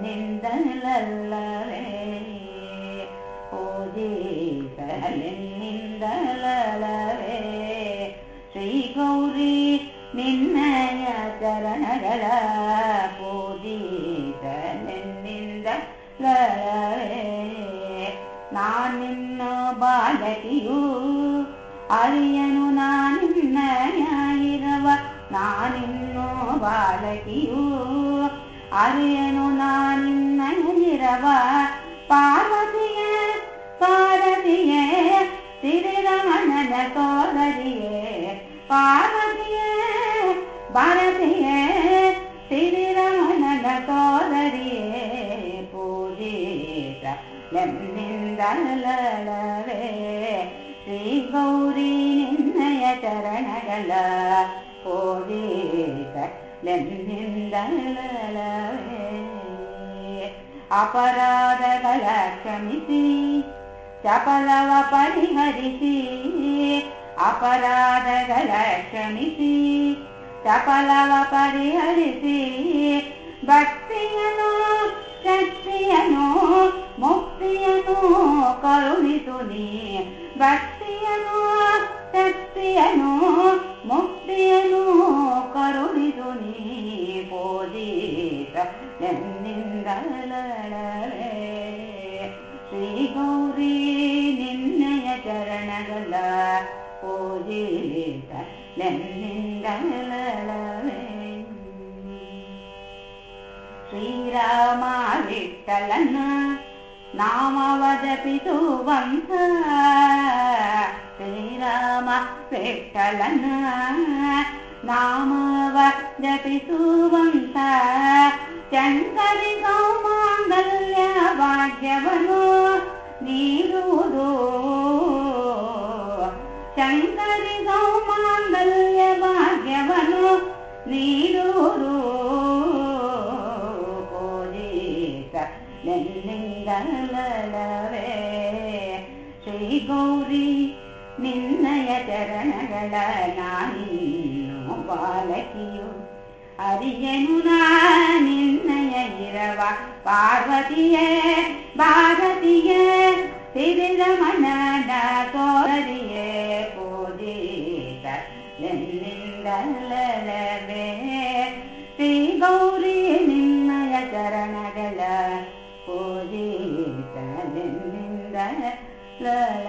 ಓದಿತಲೆನ್ನಿಂದಲೇ ಓದಿತಲೆನ್ನಿಂದಲೇ ಶ್ರೀ ಗೌರಿ ನಿನ್ನಯ ಚರಣಗಳ ಪೂಜಿತನೆನ್ನಿಂದಲೇ ನಾನಿನ್ನ ಬಾಲಕಿಯು ಅರಿಯನು ನಾನಿನ್ನಯಾಗಿರವ ನಾನಿನ್ನೋ ಬಾಲಕಿಯೂ ಅರಿಯನು ನಾನಿನ್ನಯ ಇರವ ಪಾರ್ವತಿಯ ಪಾರ್ವತಿಯೇ ಸಿರಿರಮಣನ ಸೋದರಿಯೇ ಪಾರ್ವತಿಯೇ ಭಾರತಿಯೇ ಸಿರಿರಮಣನ ಸೋದರಿಯೇ ಪೂಜಿತ ಲೆನ್ನಿಂದಲವೇ ಶ್ರೀ ಗೌರಿ ನಿನ್ನಯ ಚರಣಗಳ ಪೂಜಿತ ಲೆನ್ನಿಂದಲವೇ ಅಪರಾಧಗಳ ಕ್ಷಮಿಸಿ ಚಪಲವ ಪರಿಹರಿಸಿ ಅಪರಾಧಗಳ ಕ್ಷಮಿಸಿ ಚಪಲವ ಪರಿಹರಿಸಿ ಭಕ್ತಿಯನು ಶಕ್ತಿಯನು ಮುಕ್ತಿಯನು ಕರುಣಿಸು ನೀ ಭಕ್ತಿಯನು ಶಕ್ತಿಯನು ಪೂಜಿತ ನೆನ್ನಿಂದಲವೇ ಶ್ರೀ ಗೌರಿ ನಿನ್ನಯ ಚರಣಗಳ ಪೂಜಿತ ನೆನ್ನಿಂದಲವೇ ಶ್ರೀರಾಮ ವಿಠಲನ ನಾಮವ ಜಪಿಸುವಂತ ಶ್ರೀರಾಮ ವಿಠಲನ ನಾಮವ ಜಪಿಸುವಂತ ಚಂಕರಿ ಸೌಮಾಂಗಲ್ಯ ಭಾಗ್ಯವನು ನೀಡುವುದು ಶಂಕರಿ ಸೌಮಾಂಗಲ್ಯ ಭಾಗ್ಯವನು ನೀಡುವುದು ಪೂಜಿತ ನೆನ್ನಿಂದಲವೇ ಶ್ರೀ ಗೌರಿ ನಿನ್ನಯ ಚರಣಗಳ ನಾನಿನ್ನು ಬಾಲಕಿಯು ಅರಿಯನು ನಿನ್ನಯ ಇರವ ಪಾರ್ವತಿಯೇ ಭಾರತಿಯೇ ಸಿರಿರಮಣನ ತೋರಿಯೇ ಪೂಜಿತ ನೆನ್ನಿಂದಲವೇ ಶ್ರೀ ಗೌರಿ ನಿನ್ನಯ ಚರಣಗಳ ಪೂಜಿತ ನೆನ್ನಿಂದ ಲಲ